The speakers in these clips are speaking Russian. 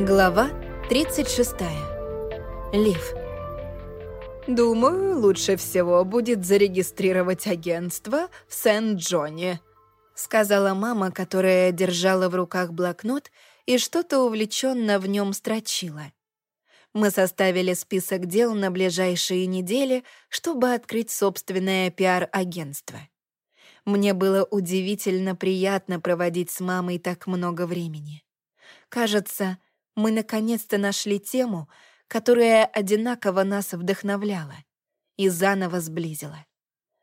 Глава 36. Лив. «Думаю, лучше всего будет зарегистрировать агентство в Сент-Джоне», сказала мама, которая держала в руках блокнот и что-то увлеченно в нем строчила. Мы составили список дел на ближайшие недели, чтобы открыть собственное пиар-агентство. Мне было удивительно приятно проводить с мамой так много времени. Кажется, мы наконец-то нашли тему, которая одинаково нас вдохновляла и заново сблизила.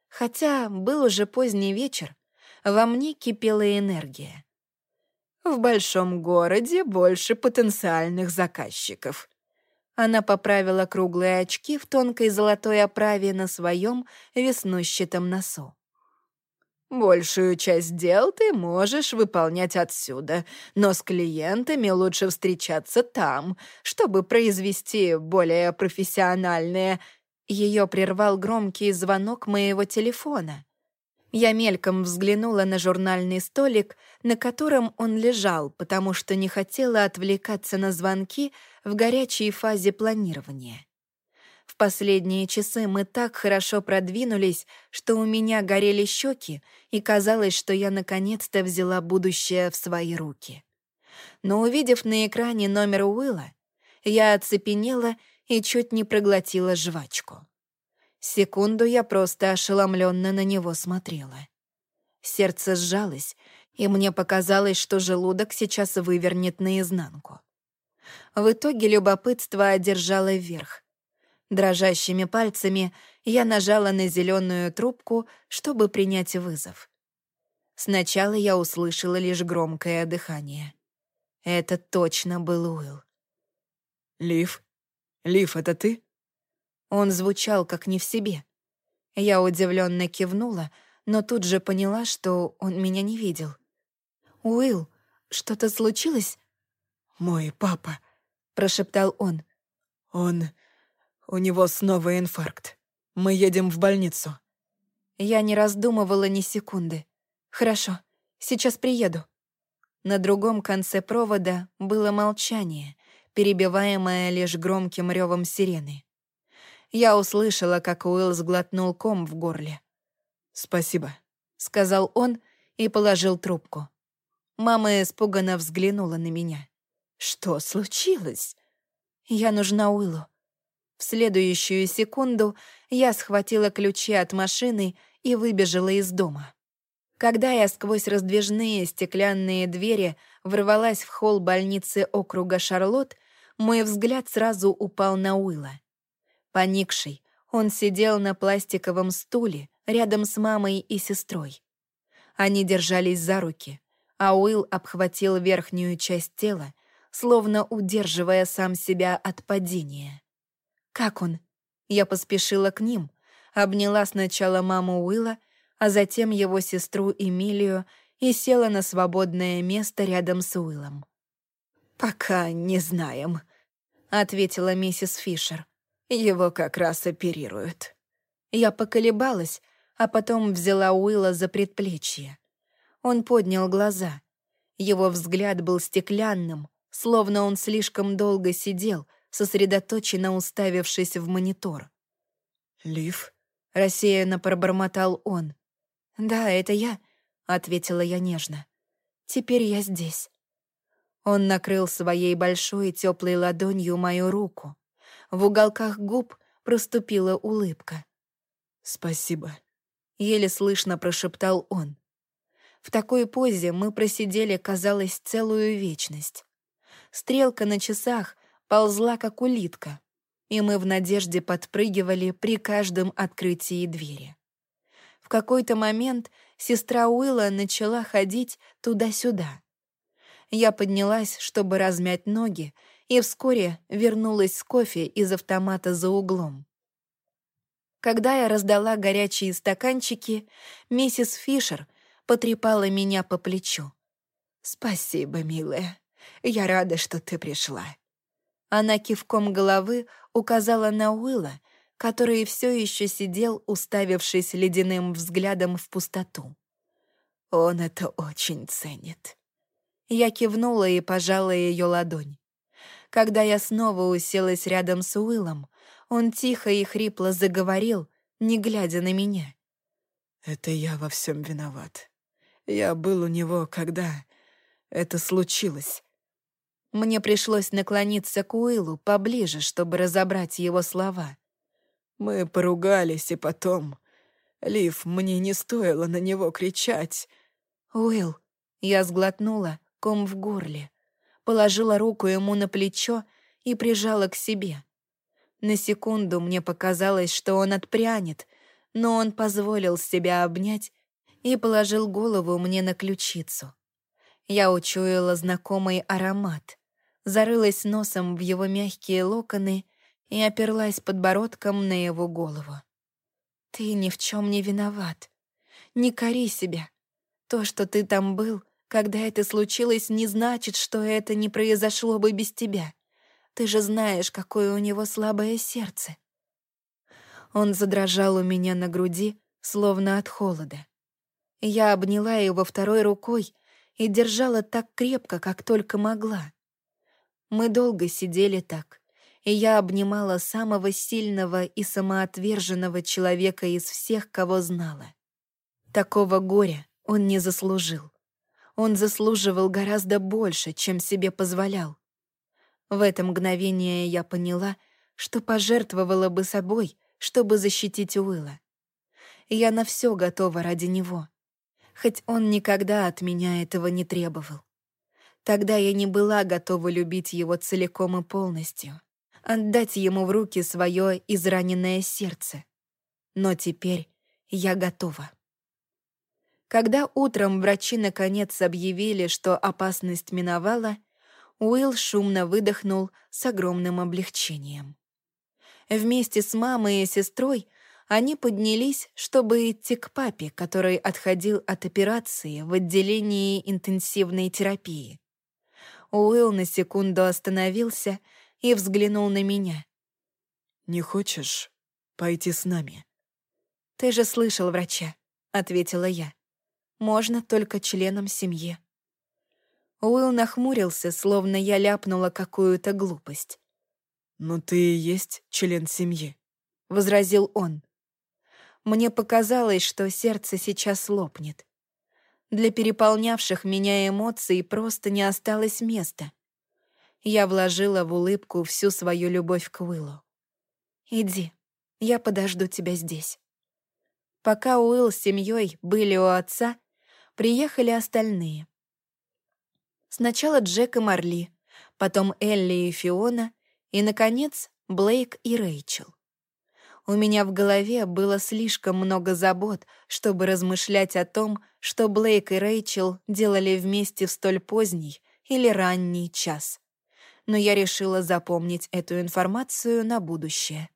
Хотя был уже поздний вечер, во мне кипела энергия. В большом городе больше потенциальных заказчиков. Она поправила круглые очки в тонкой золотой оправе на своем веснущатом носу. Большую часть дел ты можешь выполнять отсюда, но с клиентами лучше встречаться там, чтобы произвести более профессиональные...» Ее прервал громкий звонок моего телефона. Я мельком взглянула на журнальный столик, на котором он лежал, потому что не хотела отвлекаться на звонки в горячей фазе планирования. Последние часы мы так хорошо продвинулись, что у меня горели щеки, и казалось, что я наконец-то взяла будущее в свои руки. Но увидев на экране номер Уилла, я оцепенела и чуть не проглотила жвачку. Секунду я просто ошеломленно на него смотрела. Сердце сжалось, и мне показалось, что желудок сейчас вывернет наизнанку. В итоге любопытство одержало верх, Дрожащими пальцами я нажала на зеленую трубку, чтобы принять вызов. Сначала я услышала лишь громкое дыхание. Это точно был Уилл. «Лив? Лив, это ты?» Он звучал как не в себе. Я удивленно кивнула, но тут же поняла, что он меня не видел. «Уилл, что-то случилось?» «Мой папа», — прошептал он. «Он у него снова инфаркт. Мы едем в больницу». Я не раздумывала ни секунды. «Хорошо, сейчас приеду». На другом конце провода было молчание, перебиваемое лишь громким ревом сирены. Я услышала, как Уилл сглотнул ком в горле. «Спасибо», — сказал он и положил трубку. Мама испуганно взглянула на меня. «Что случилось?» «Я нужна Уиллу. В следующую секунду я схватила ключи от машины и выбежала из дома. Когда я сквозь раздвижные стеклянные двери ворвалась в холл больницы округа Шарлотт, мой взгляд сразу упал на Уилла. Поникший, он сидел на пластиковом стуле рядом с мамой и сестрой. Они держались за руки, а Уилл обхватил верхнюю часть тела, словно удерживая сам себя от падения. «Как он?» Я поспешила к ним, обняла сначала маму Уилла, а затем его сестру Эмилию и села на свободное место рядом с Уиллом. «Пока не знаем», — ответила миссис Фишер. «Его как раз оперируют». Я поколебалась, а потом взяла Уилла за предплечье. Он поднял глаза. Его взгляд был стеклянным, словно он слишком долго сидел, сосредоточенно уставившись в монитор. «Лив?» — рассеянно пробормотал он. «Да, это я», — ответила я нежно. «Теперь я здесь». Он накрыл своей большой теплой ладонью мою руку. В уголках губ проступила улыбка. «Спасибо», — еле слышно прошептал он. В такой позе мы просидели, казалось, целую вечность. Стрелка на часах ползла, как улитка, и мы в надежде подпрыгивали при каждом открытии двери. В какой-то момент сестра Уилла начала ходить туда-сюда. Я поднялась, чтобы размять ноги, и вскоре вернулась с кофе из автомата за углом. Когда я раздала горячие стаканчики, миссис Фишер потрепала меня по плечу. «Спасибо, милая. Я рада, что ты пришла. Она кивком головы указала на Уилла, который все еще сидел, уставившись ледяным взглядом в пустоту. «Он это очень ценит». Я кивнула и пожала ее ладонь. Когда я снова уселась рядом с Уиллом, он тихо и хрипло заговорил, не глядя на меня. «Это я во всем виноват. Я был у него, когда это случилось». Мне пришлось наклониться к Уиллу поближе, чтобы разобрать его слова. «Мы поругались, и потом... Лив, мне не стоило на него кричать». «Уилл», — я сглотнула, ком в горле, положила руку ему на плечо и прижала к себе. На секунду мне показалось, что он отпрянет, но он позволил себя обнять и положил голову мне на ключицу. Я учуяла знакомый аромат, зарылась носом в его мягкие локоны и оперлась подбородком на его голову. «Ты ни в чем не виноват. Не кори себя. То, что ты там был, когда это случилось, не значит, что это не произошло бы без тебя. Ты же знаешь, какое у него слабое сердце». Он задрожал у меня на груди, словно от холода. Я обняла его второй рукой и держала так крепко, как только могла. Мы долго сидели так, и я обнимала самого сильного и самоотверженного человека из всех, кого знала. Такого горя он не заслужил. Он заслуживал гораздо больше, чем себе позволял. В это мгновение я поняла, что пожертвовала бы собой, чтобы защитить Уилла. Я на все готова ради него, хоть он никогда от меня этого не требовал. Тогда я не была готова любить его целиком и полностью, отдать ему в руки свое израненное сердце. Но теперь я готова. Когда утром врачи наконец объявили, что опасность миновала, Уилл шумно выдохнул с огромным облегчением. Вместе с мамой и сестрой они поднялись, чтобы идти к папе, который отходил от операции в отделении интенсивной терапии. Уилл на секунду остановился и взглянул на меня. «Не хочешь пойти с нами?» «Ты же слышал врача», — ответила я. «Можно только членам семьи». Уилл нахмурился, словно я ляпнула какую-то глупость. «Но ты и есть член семьи», — возразил он. Мне показалось, что сердце сейчас лопнет. Для переполнявших меня эмоций просто не осталось места. Я вложила в улыбку всю свою любовь к Уиллу. «Иди, я подожду тебя здесь». Пока Уилл с семьей были у отца, приехали остальные. Сначала Джек и Марли, потом Элли и Фиона, и, наконец, Блейк и Рэйчел. У меня в голове было слишком много забот, чтобы размышлять о том, что Блейк и Рэйчел делали вместе в столь поздний или ранний час. Но я решила запомнить эту информацию на будущее.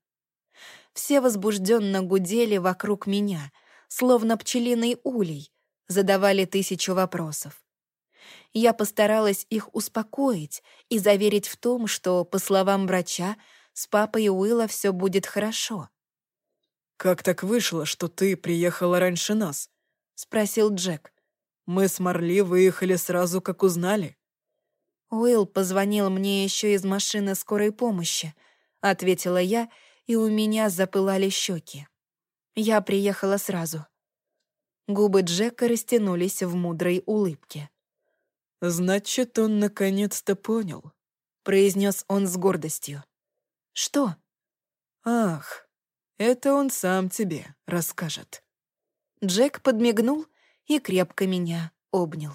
Все возбужденно гудели вокруг меня, словно пчелиный улей, задавали тысячу вопросов. Я постаралась их успокоить и заверить в том, что, по словам врача, с папой Уилла все будет хорошо. «Как так вышло, что ты приехала раньше нас?» — спросил Джек. «Мы с Марли выехали сразу, как узнали». «Уилл позвонил мне еще из машины скорой помощи», — ответила я, и у меня запылали щеки. Я приехала сразу. Губы Джека растянулись в мудрой улыбке. «Значит, он наконец-то понял», — произнес он с гордостью. «Что?» «Ах, это он сам тебе расскажет». Джек подмигнул и крепко меня обнял.